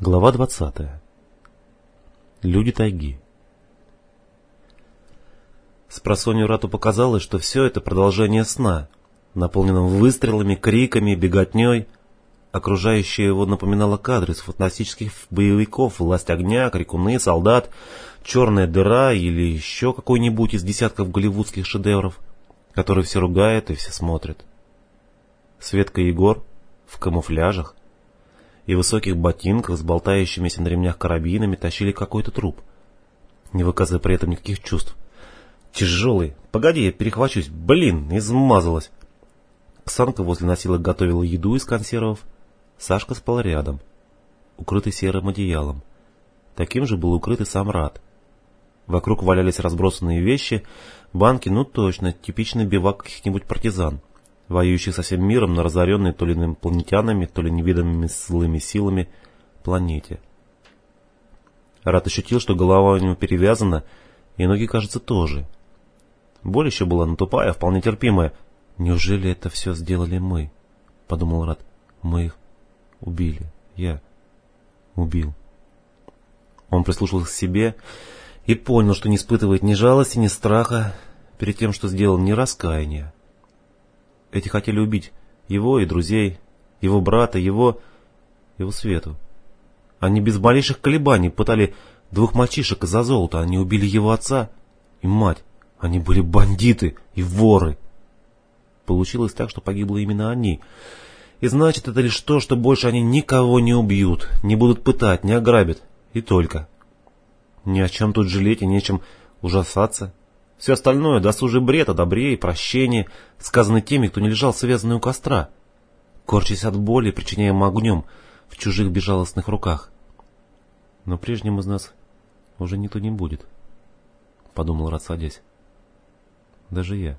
Глава 20. Люди тайги. С просонью Рату показалось, что все это продолжение сна, наполненном выстрелами, криками, беготней. Окружающее его напоминало кадры из фантастических боевиков, власть огня, крикуны, солдат, черная дыра или еще какой-нибудь из десятков голливудских шедевров, которые все ругают и все смотрят. Светка Егор в камуфляжах, и высоких ботинках с болтающимися на ремнях карабинами тащили какой-то труп, не выказывая при этом никаких чувств. Тяжелый. Погоди, я перехвачусь. Блин, измазалась. Ксанка возле носилок готовила еду из консервов. Сашка спал рядом, укрытый серым одеялом. Таким же был укрыт и сам Рад. Вокруг валялись разбросанные вещи, банки, ну точно, типичный бивак каких-нибудь партизан воюющих со всем миром на разоренной то ли инопланетянами, то ли неведомыми злыми силами планете. Рад ощутил, что голова у него перевязана, и ноги, кажется, тоже. Боль еще была, но тупая, вполне терпимая. «Неужели это все сделали мы?» — подумал Рад. «Мы их убили. Я убил». Он прислушался к себе и понял, что не испытывает ни жалости, ни страха перед тем, что сделал, ни раскаяния. Эти хотели убить его и друзей, его брата, его... его Свету. Они без малейших колебаний пытали двух мальчишек из-за золота. Они убили его отца и мать. Они были бандиты и воры. Получилось так, что погибло именно они. И значит, это лишь то, что больше они никого не убьют, не будут пытать, не ограбят. И только. Ни о чем тут жалеть и нечем ужасаться. Все остальное — досужий бред о добре и прощении, сказанный теми, кто не лежал связанный у костра, корчась от боли, причиняем огнем в чужих безжалостных руках. Но прежним из нас уже никто не будет, — подумал Рад, садясь. Даже я.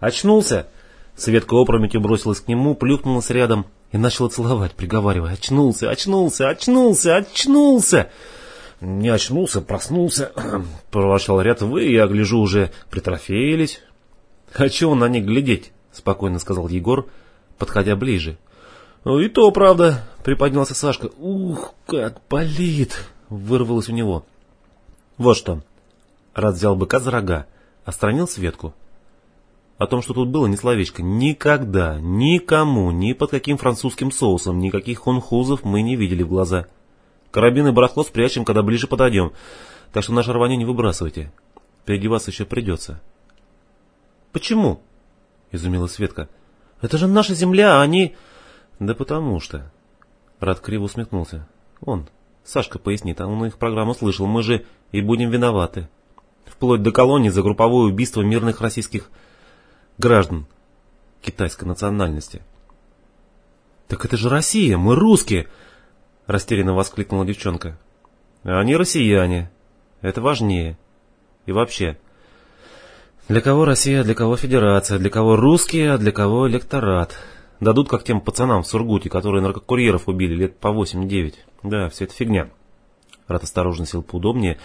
«Очнулся!» Светка опрометью бросилась к нему, плюхнулась рядом и начала целовать, приговаривая «Очнулся! Очнулся! Очнулся! Очнулся!» Не очнулся, проснулся, проворчал ряд вы, я гляжу, уже притрофеились. Хочу на них глядеть, спокойно сказал Егор, подходя ближе. Ну и то правда, приподнялся Сашка. Ух, как болит, вырвалось у него. Вот что. Рад взял быка за рога, остранил Светку. О том, что тут было, ни словечко. Никогда, никому, ни под каким французским соусом, никаких хунхузов мы не видели в глаза. Карабин и барахло спрячем, когда ближе подойдем. Так что наше рвание не выбрасывайте. Переодеваться еще придется. Почему? Изумилась Светка. Это же наша земля, а они... Да потому что... Рад криво усмехнулся. Он, Сашка пояснит, а он их программу слышал. Мы же и будем виноваты. Вплоть до колонии за групповое убийство мирных российских граждан китайской национальности. Так это же Россия, мы русские. — растерянно воскликнула девчонка. «Они россияне. Это важнее. И вообще, для кого Россия, для кого Федерация, для кого русские, а для кого электорат? Дадут, как тем пацанам в Сургуте, которые наркокурьеров убили лет по восемь-девять. Да, все это фигня». Рат осторожно сел поудобнее,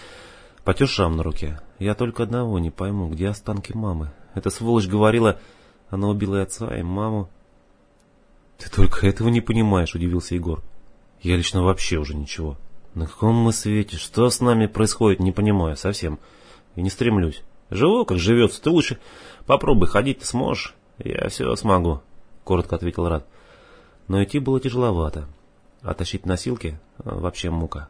потер шрам на руке. «Я только одного не пойму, где останки мамы? Эта сволочь говорила, она убила и отца, и маму». «Ты только этого не понимаешь», — удивился Егор. Я лично вообще уже ничего. На каком мы свете? Что с нами происходит, не понимаю совсем. И не стремлюсь. Живу, как живется. Ты лучше попробуй, ходить ты сможешь? Я все смогу, коротко ответил Рад. Но идти было тяжеловато. А тащить носилки вообще мука.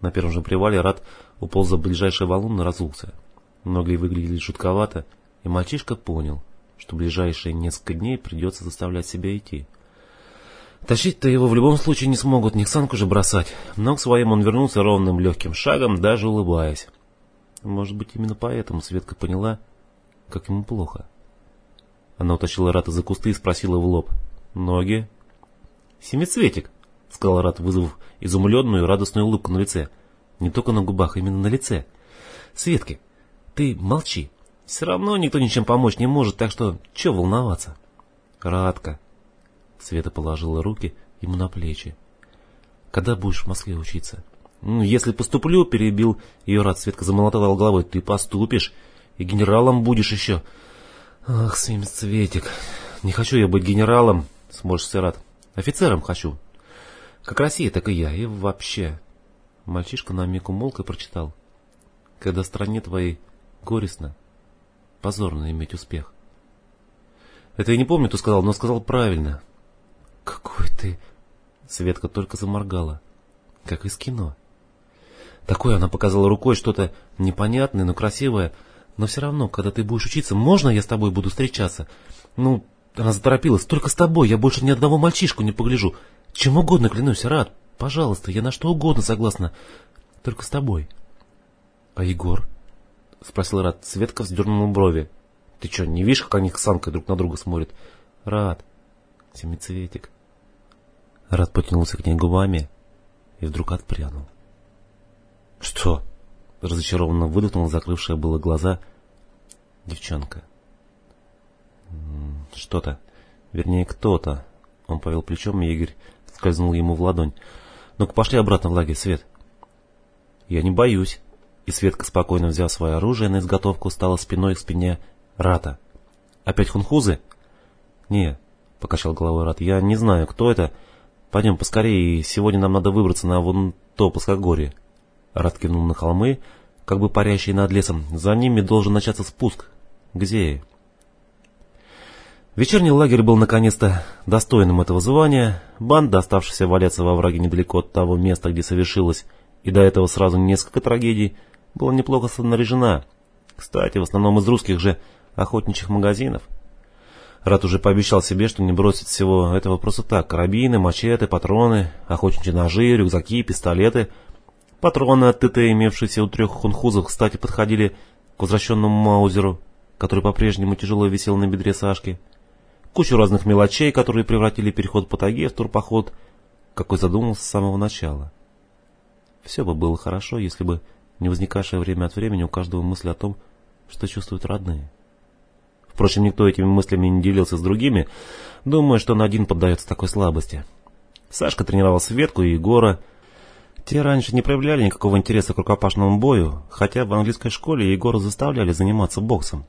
На первом же привале Рад уполз за ближайший валун и разулся. Ноги выглядели жутковато, и мальчишка понял, что ближайшие несколько дней придется заставлять себя идти. Тащить-то его в любом случае не смогут, не санку же бросать. Но к своим он вернулся ровным легким шагом, даже улыбаясь. Может быть, именно поэтому Светка поняла, как ему плохо. Она утащила Рата за кусты и спросила в лоб. «Ноги?» «Семицветик», — сказал Рат, вызвав изумленную радостную улыбку на лице. Не только на губах, именно на лице. «Светки, ты молчи. Все равно никто ничем помочь не может, так что че волноваться?» «Радка», Света положила руки ему на плечи. «Когда будешь в Москве учиться?» «Ну, если поступлю», — перебил ее рад. Светка замотала головой. «Ты поступишь, и генералом будешь еще». «Ах, Светик, не хочу я быть генералом», — сможешься рад. «Офицером хочу». Как Россия, так и я, и вообще. Мальчишка на миг умолк и прочитал. Когда стране твоей горестно, позорно иметь успех. Это я не помню, кто сказал, но сказал правильно. Какой ты... Светка только заморгала, как из кино. Такое она показала рукой что-то непонятное, но красивое. Но все равно, когда ты будешь учиться, можно я с тобой буду встречаться? Ну, она заторопилась. Только с тобой, я больше ни одного мальчишку не погляжу. Чем угодно, клянусь, рад. Пожалуйста, я на что угодно согласна. Только с тобой. А Егор? Спросил Рад. Светка вздернула брови. Ты что, не видишь, как они с Санкой друг на друга смотрят? Рад. Семицветик. Рад потянулся к ней губами и вдруг отпрянул. Что? Разочарованно выдохнула закрывшая было глаза девчонка. Что-то. Вернее, кто-то. Он повел плечом, и Игорь скользнул ему в ладонь. Ну-ка, пошли обратно в лагерь, Свет. Я не боюсь. И Светка, спокойно взяв свое оружие на изготовку, стала спиной к спине Рата. Опять хунхузы? Не, покачал головой Рат. Я не знаю, кто это. Пойдем поскорее, сегодня нам надо выбраться на вон то плоскогорье. Рат кивнул на холмы, как бы парящие над лесом. За ними должен начаться спуск. Где? Вечерний лагерь был наконец-то достойным этого звания. Банда, оставшаяся валяться во враге недалеко от того места, где совершилось, и до этого сразу несколько трагедий, была неплохо снаряжена. Кстати, в основном из русских же охотничьих магазинов. Рад уже пообещал себе, что не бросит всего этого просто так. Карабины, мачете, патроны, охотничьи ножи, рюкзаки, пистолеты. Патроны от ТТ, имевшиеся у трех хунхузов, кстати, подходили к возвращенному Маузеру, который по-прежнему тяжело висел на бедре Сашки кучу разных мелочей, которые превратили переход по тайге в турпоход, какой задумался с самого начала. Все бы было хорошо, если бы не возникавшее время от времени у каждого мысль о том, что чувствуют родные. Впрочем, никто этими мыслями не делился с другими, думая, что он один поддается такой слабости. Сашка тренировал Светку и Егора. Те раньше не проявляли никакого интереса к рукопашному бою, хотя в английской школе Егора заставляли заниматься боксом.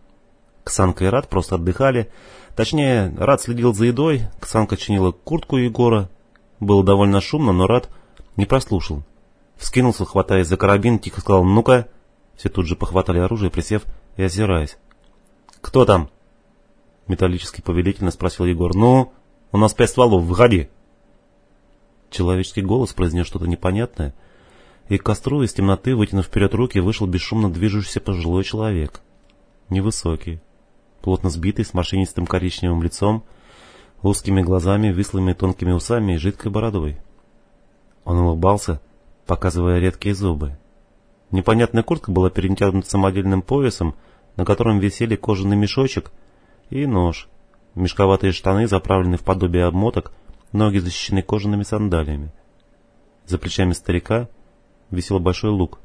Ксанка и Рад просто отдыхали, Точнее, Рад следил за едой, Ксанка чинила куртку Егора. Было довольно шумно, но Рад не прослушал. Вскинулся, хватаясь за карабин, тихо сказал «Ну-ка!» Все тут же похватали оружие, присев и озираясь. «Кто там?» Металлически повелительно спросил Егор. «Ну, у нас пять стволов, выходи!» Человеческий голос произнес что-то непонятное, и к костру из темноты, вытянув вперед руки, вышел бесшумно движущийся пожилой человек. Невысокий, плотно сбитый, с морщинистым коричневым лицом, узкими глазами, вислыми тонкими усами и жидкой бородой. Он улыбался, показывая редкие зубы. Непонятная куртка была перетянута самодельным поясом, на котором висели кожаный мешочек и нож. Мешковатые штаны заправлены в подобие обмоток, ноги защищены кожаными сандалиями. За плечами старика висел большой лук,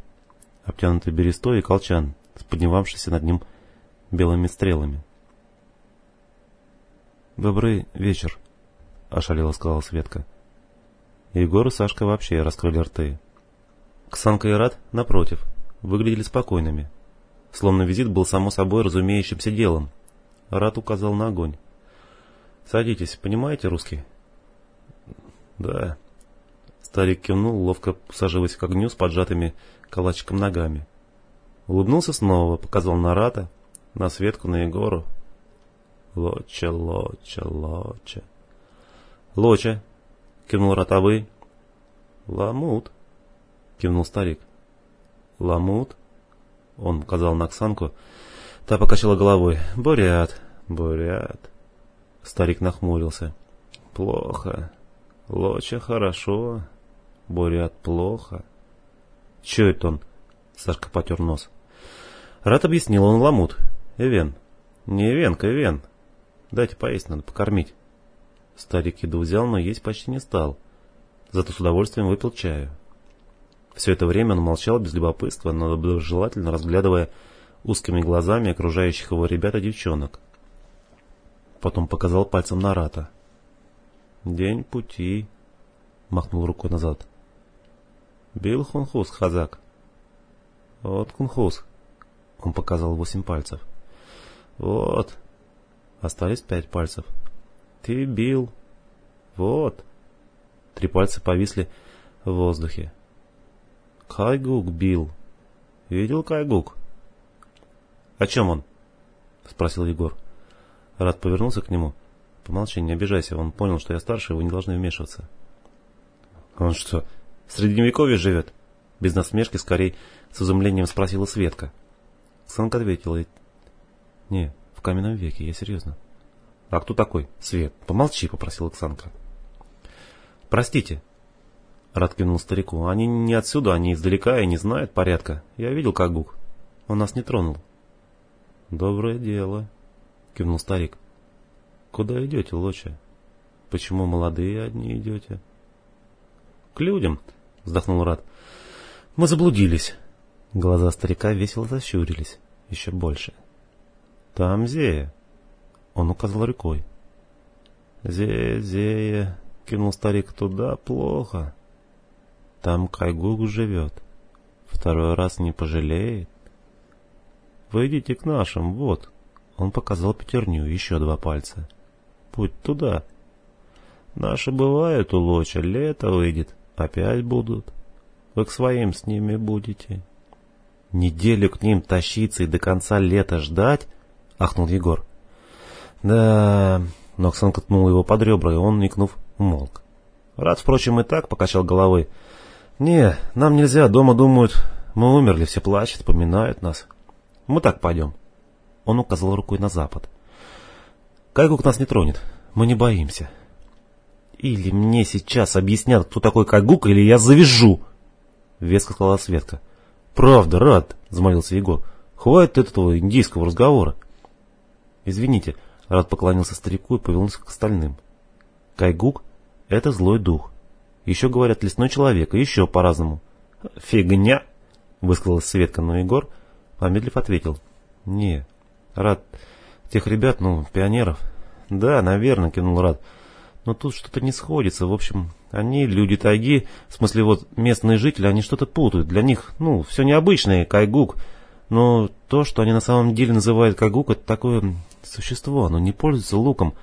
обтянутый берестой и колчан, с поднимавшийся над ним белыми стрелами. «Добрый вечер», — ошалело сказала Светка. Егор и Сашка вообще раскрыли рты. Ксанка и Рад, напротив, выглядели спокойными. Словно визит был само собой разумеющимся делом. Рад указал на огонь. «Садитесь, понимаете русский?» «Да». Старик кивнул, ловко усаживаясь к огню с поджатыми калачиком ногами. Улыбнулся снова, показал на Рата, на Светку, на Егору, Лоча, лоча, лоча. Лоча, кивнул ротовый. Ламут, кивнул старик. Ламут, он указал на Оксанку. Та покачала головой. Бурят, бурят. Старик нахмурился. Плохо. Лоча хорошо. Бурят плохо. Че это он? Сашка потер нос. Рад объяснил, он ламут. Эвен. Не Эвенка, Эвен. Дайте поесть, надо покормить. Старик еду взял, но есть почти не стал. Зато с удовольствием выпил чаю. Все это время он молчал без любопытства, но доброжелательно разглядывая узкими глазами окружающих его ребят и девчонок. Потом показал пальцем на Рата. «День пути», — махнул рукой назад. «Бил хунхус, хазак». «Вот хунхус», — он показал восемь пальцев. «Вот», Остались пять пальцев. Ты бил. Вот. Три пальца повисли в воздухе. Кайгук бил. Видел Кайгук? О чем он? Спросил Егор. Рад повернулся к нему. Помолчи, не обижайся. Он понял, что я старше, вы не должны вмешиваться. Он что, в средневековье живет? Без насмешки, скорее, с изумлением спросила Светка. Санка ответила. Не, в каменном веке, я серьезно. А кто такой? Свет. Помолчи, попросил Оксанка. Простите. Рад кивнул старику. Они не отсюда, они издалека и не знают порядка. Я видел, как Гук. Он нас не тронул. Доброе дело, кивнул старик. Куда идете, Лоча? Почему молодые одни идете? К людям, вздохнул Рад. Мы заблудились. Глаза старика весело защурились. Еще больше. Там Зея. Он указал рукой. Зея, Зея, кинул старик туда, плохо. Там Кайгук живет. Второй раз не пожалеет. Вы идите к нашим, вот. Он показал пятерню, еще два пальца. Путь туда. Наши бывают у Лоча, лето выйдет, опять будут. Вы к своим с ними будете. Неделю к ним тащиться и до конца лета ждать? Ахнул Егор. Да, но Оксанка ткнула его под ребра, и он, никнув, умолк. Рад, впрочем, и так покачал головой. Не, нам нельзя, дома думают, мы умерли, все плачут, поминают нас. Мы так пойдем. Он указал рукой на запад. Кайгук нас не тронет, мы не боимся. Или мне сейчас объяснят, кто такой Кайгук, или я завяжу, веско сказала Светка. Правда, рад, взмолился Егор. Хватит этого индийского разговора. Извините, Рад поклонился старику и повернулся к остальным. Кайгук — это злой дух. Еще говорят лесной человек, и еще по-разному. Фигня, высказалась Светка, но Егор, помедлив, ответил. Не, Рад, тех ребят, ну, пионеров. Да, наверное, кивнул Рад. Но тут что-то не сходится. В общем, они, люди тайги, в смысле вот местные жители, они что-то путают. Для них, ну, все необычное, кайгук. Но то, что они на самом деле называют кайгук, это такое существо, оно не пользуется луком,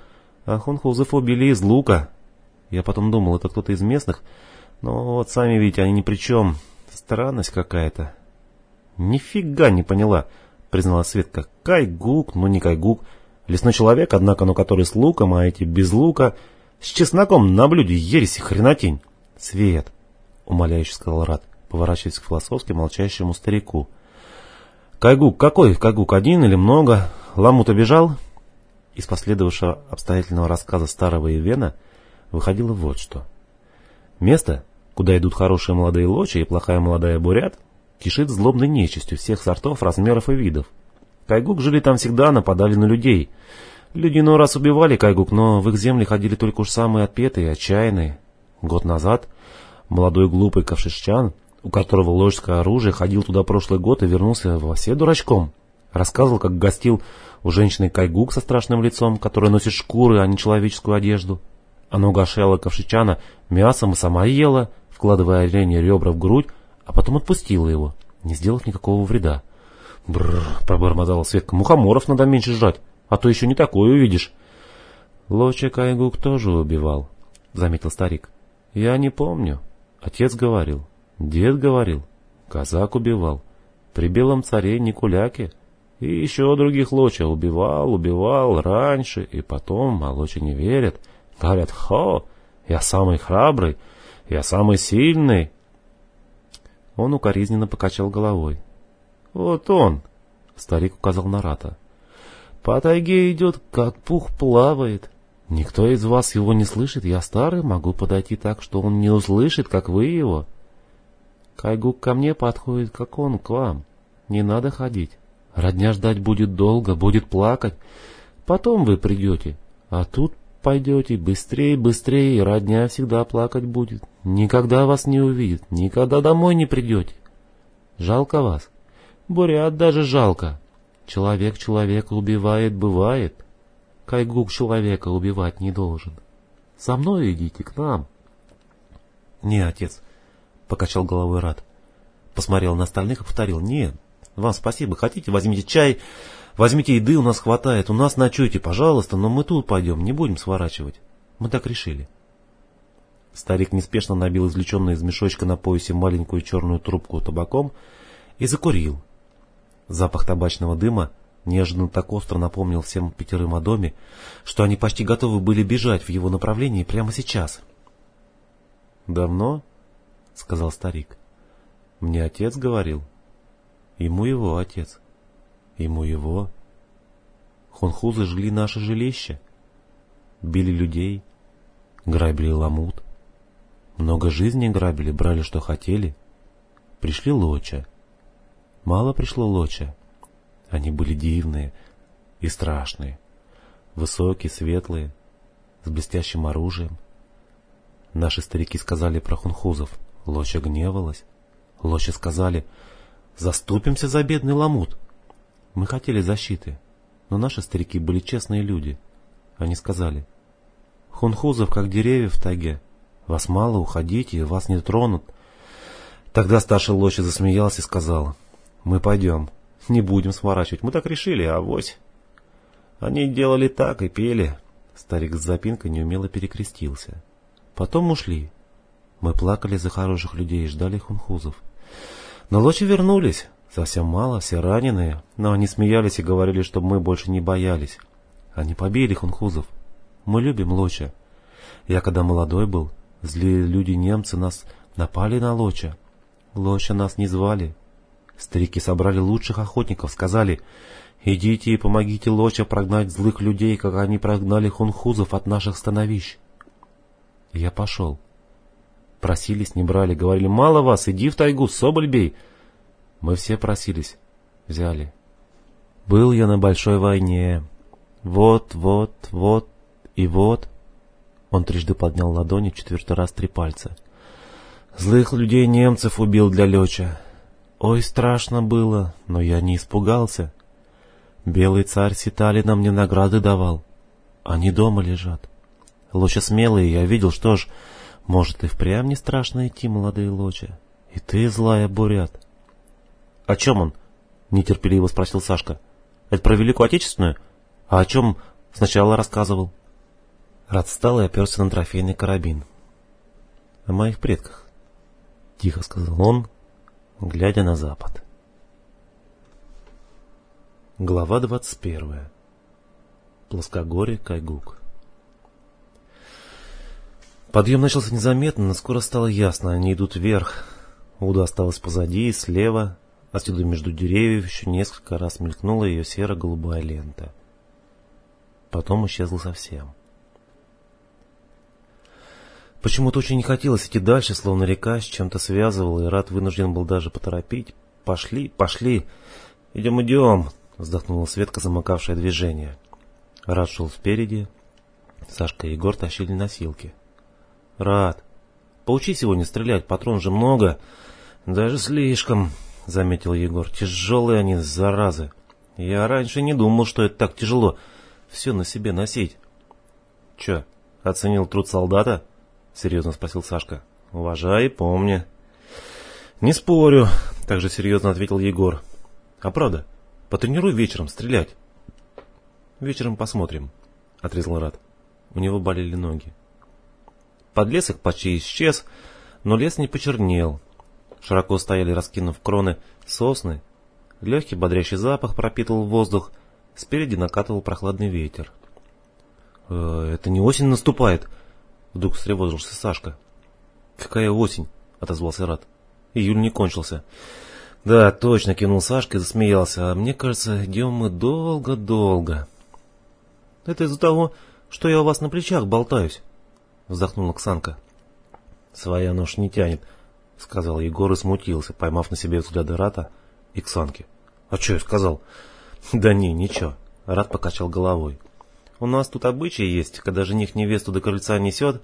а хунхузов убили из лука. Я потом думал, это кто-то из местных, но вот сами видите, они ни при чем. Странность какая-то. Нифига не поняла, признала Светка. Кайгук, ну не кайгук. Лесной человек, однако, но который с луком, а эти без лука. С чесноком на блюде ересь и хренотень. Свет, умоляюще сказал Рад, поворачиваясь к философски молчащему старику. Кайгук какой? Кайгук один или много? Ламут убежал? Из последовавшего обстоятельного рассказа старого Ивена выходило вот что. Место, куда идут хорошие молодые лочи и плохая молодая бурят, кишит злобной нечистью всех сортов, размеров и видов. Кайгук жили там всегда, нападали на людей. Люди иной раз убивали Кайгук, но в их земли ходили только уж самые отпетые отчаянные. Год назад молодой глупый ковшишчан, у которого ложское оружие, ходил туда прошлый год и вернулся во все дурачком. Рассказывал, как гостил у женщины Кайгук со страшным лицом, которая носит шкуры, а не человеческую одежду. Она угощала Ковшичана мясом и сама ела, вкладывая олене ребра в грудь, а потом отпустила его, не сделав никакого вреда. Бррр, пробормотала Светка, мухоморов надо меньше жрать, а то еще не такое увидишь. Лоча Кайгук тоже убивал, заметил старик. Я не помню. Отец говорил, дед говорил, казак убивал. При белом царе Никуляке и еще других Лоча убивал, убивал раньше, и потом, а Лоча не верят. Говорят, хо, я самый храбрый, я самый сильный. Он укоризненно покачал головой. Вот он, старик указал на Рата. По тайге идет, как пух плавает. Никто из вас его не слышит, я старый, могу подойти так, что он не услышит, как вы его. Кайгук ко мне подходит, как он к вам. Не надо ходить. Родня ждать будет долго, будет плакать. Потом вы придете, а тут пойдете быстрее, быстрее, и родня всегда плакать будет. Никогда вас не увидит, никогда домой не придете. Жалко вас. Бурят даже жалко. Человек человека убивает, бывает. Кайгук человека убивать не должен. Со мной идите к нам. Не, отец, покачал головой Рад. Посмотрел на остальных и повторил. Нет, вам спасибо. Хотите, возьмите чай, возьмите еды, у нас хватает. У нас ночуйте, пожалуйста, но мы тут пойдем, не будем сворачивать. Мы так решили. Старик неспешно набил извлеченную из мешочка на поясе маленькую черную трубку табаком и закурил. Запах табачного дыма неожиданно так остро напомнил всем пятерым о доме, что они почти готовы были бежать в его направлении прямо сейчас. «Давно?» — сказал старик. «Мне отец говорил. Ему его отец. Ему его. Хунхузы жгли наше жилище, били людей, грабили ламут. Много жизней грабили, брали что хотели. Пришли лоча. Мало пришло лоча. Они были дивные и страшные. Высокие, светлые, с блестящим оружием. Наши старики сказали про хунхузов. Лоча гневалась. Лоча сказали, заступимся за бедный ламут. Мы хотели защиты, но наши старики были честные люди. Они сказали, хунхузов, как деревья в тайге. Вас мало, уходите, вас не тронут. Тогда старший Лоча засмеялся и сказал, мы пойдем. Не будем сворачивать. Мы так решили, а авось. Они делали так и пели. Старик с запинкой неумело перекрестился. Потом ушли. Мы плакали за хороших людей и ждали хунхузов. Но лочи вернулись. Совсем мало, все раненые. Но они смеялись и говорили, чтобы мы больше не боялись. Они побили хунхузов. Мы любим лоча. Я когда молодой был, злые люди-немцы нас напали на лоча. Лоча нас не звали, Старики собрали лучших охотников, сказали, «Идите и помогите Лоча прогнать злых людей, как они прогнали хунхузов от наших становищ». я пошел. Просились, не брали, говорили, «Мало вас, иди в тайгу, соболь бей». Мы все просились, взяли. Был я на большой войне. Вот, вот, вот и вот. Он трижды поднял ладони, четвертый раз три пальца. Злых людей немцев убил для Леча. Ой, страшно было, но я не испугался. Белый царь Ситалина мне награды давал. Они дома лежат. Лоча смелые, я видел, что ж, может и впрямь не страшно идти, молодые Лоча. И ты, злая бурят. — О чем он? — нетерпеливо спросил Сашка. — Это про Великую Отечественную? А о чем сначала рассказывал? Рад встал и оперся на трофейный карабин. — О моих предках, — тихо сказал он, глядя на запад. Глава 21. Плоскогорье Кайгук. Подъем начался незаметно, но скоро стало ясно, они идут вверх. Уда осталась позади слева, отсюда между деревьев еще несколько раз мелькнула ее серо-голубая лента. Потом исчезла совсем. Почему-то очень не хотелось идти дальше, словно река с чем-то связывала, и Рад вынужден был даже поторопить. «Пошли, пошли! Идем, идем!» — вздохнула Светка, замыкавшая движение. Рад шел спереди. Сашка и Егор тащили носилки. «Рад, поучи сегодня стрелять, патрон же много!» «Даже слишком!» — заметил Егор. «Тяжелые они, заразы! Я раньше не думал, что это так тяжело, все на себе носить!» «Че, оценил труд солдата?» — серьезно спросил Сашка. «Уважай и помни». «Не спорю», — также серьезно ответил Егор. «А правда, потренируй вечером стрелять». «Вечером посмотрим», — отрезал Рад. У него болели ноги. Подлесок почти исчез, но лес не почернел. Широко стояли, раскинув кроны, сосны. Легкий бодрящий запах пропитывал воздух. Спереди накатывал прохладный ветер. «Э, «Это не осень наступает», Вдруг встревожился Сашка. «Какая осень?» — отозвался Рад. «Июль не кончился». «Да, точно», — кинул Сашка и засмеялся. «А мне кажется, идем мы долго-долго». «Это из-за того, что я у вас на плечах болтаюсь», — вздохнула Ксанка. «Своя нож не тянет», — сказал Егор и смутился, поймав на себе взгляды Рата и Ксанки. «А что я сказал?» «Да не, ничего», — Рат покачал головой. У нас тут обычай есть, когда жених невесту до крыльца несет,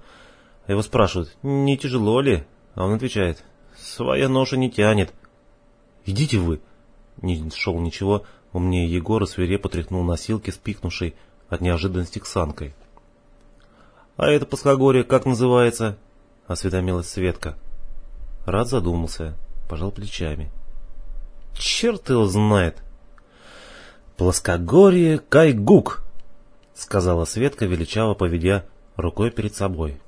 а его спрашивают, не тяжело ли? А он отвечает, своя ноша не тянет. Идите вы. Не шел ничего, умнее Егора свирепо тряхнул носилки, спикнувшей от неожиданности к санкой. «А это плоскогорье как называется?» — осведомилась Светка. Рад задумался, пожал плечами. «Черт его знает!» «Плоскогорье Кайгук!» — сказала Светка, величаво поведя рукой перед собой.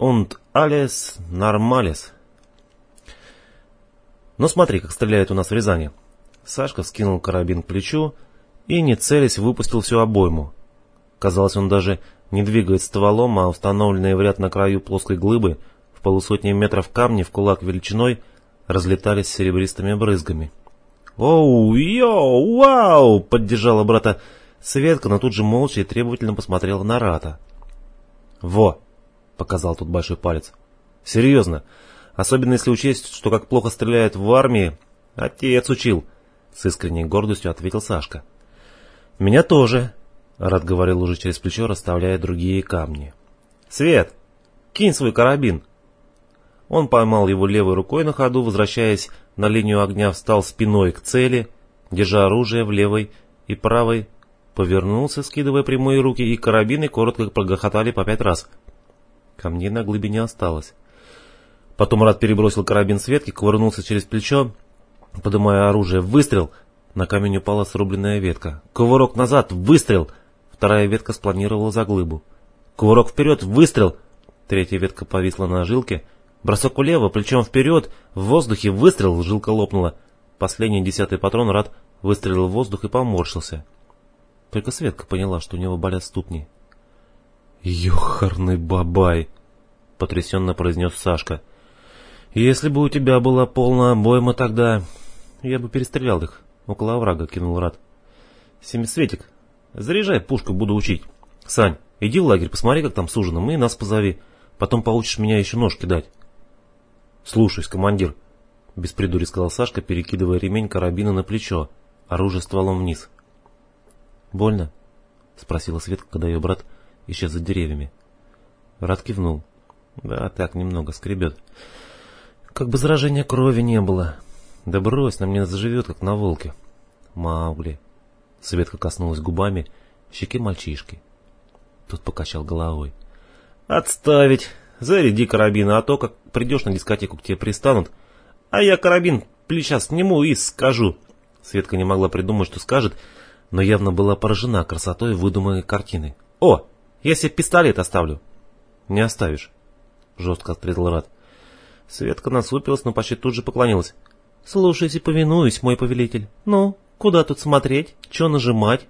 und alles normales. Ну смотри, как стреляет у нас в Рязани. Сашка скинул карабин к плечу и, не целясь, выпустил всю обойму. Казалось, он даже не двигает стволом, а установленные в ряд на краю плоской глыбы в полусотни метров камни в кулак величиной разлетались серебристыми брызгами. «Оу, йоу, вау!» — поддержала брата Светка, но тут же молча и требовательно посмотрела на Рата. «Во!» — показал тут большой палец. «Серьезно, особенно если учесть, что как плохо стреляют в армии, отец учил!» — с искренней гордостью ответил Сашка. «Меня тоже!» — Рат говорил уже через плечо, расставляя другие камни. «Свет, кинь свой карабин!» Он поймал его левой рукой на ходу, возвращаясь на линию огня, встал спиной к цели, держа оружие в левой и правой, повернулся, скидывая прямые руки, и карабины коротко прогохотали по пять раз. Камней на глыбе не осталось. Потом Рад перебросил карабин с ветки, ковырнулся через плечо, поднимая оружие. Выстрел! На камень упала срубленная ветка. Кувырок назад! Выстрел! Вторая ветка спланировала за глыбу. Кувырок вперед! Выстрел! Третья ветка повисла на жилке — Бросок влево, плечом вперед, в воздухе выстрел, жилка лопнула. Последний десятый патрон Рад выстрелил в воздух и поморщился. Только Светка поняла, что у него болят ступни. «Ёхарный бабай!» — потрясенно произнес Сашка. «Если бы у тебя была полная обойма тогда, я бы перестрелял их». Около оврага кинул Рад. «Семисветик, заряжай пушку, буду учить. Сань, иди в лагерь, посмотри, как там с ужином, и нас позови. Потом получишь меня еще нож кидать». «Слушаюсь, командир», — без придури сказал Сашка, перекидывая ремень карабина на плечо, оружие стволом вниз. «Больно?» — спросила Светка, когда ее брат исчез за деревьями. Рад кивнул. «Да, так, немного скребет. Как бы заражения крови не было. Да брось, на мне заживет, как на волке». «Маугли». Светка коснулась губами щеки мальчишки. Тот покачал головой. «Отставить! Заряди карабин, а то, как придешь на дискотеку, к тебе пристанут. А я карабин плеча сниму и скажу. Светка не могла придумать, что скажет, но явно была поражена красотой выдуманной картины. «О, я себе пистолет оставлю». «Не оставишь», — жестко отрезал Рад. Светка насупилась, но почти тут же поклонилась. «Слушайте, повинуюсь, мой повелитель. Ну, куда тут смотреть? Че нажимать?»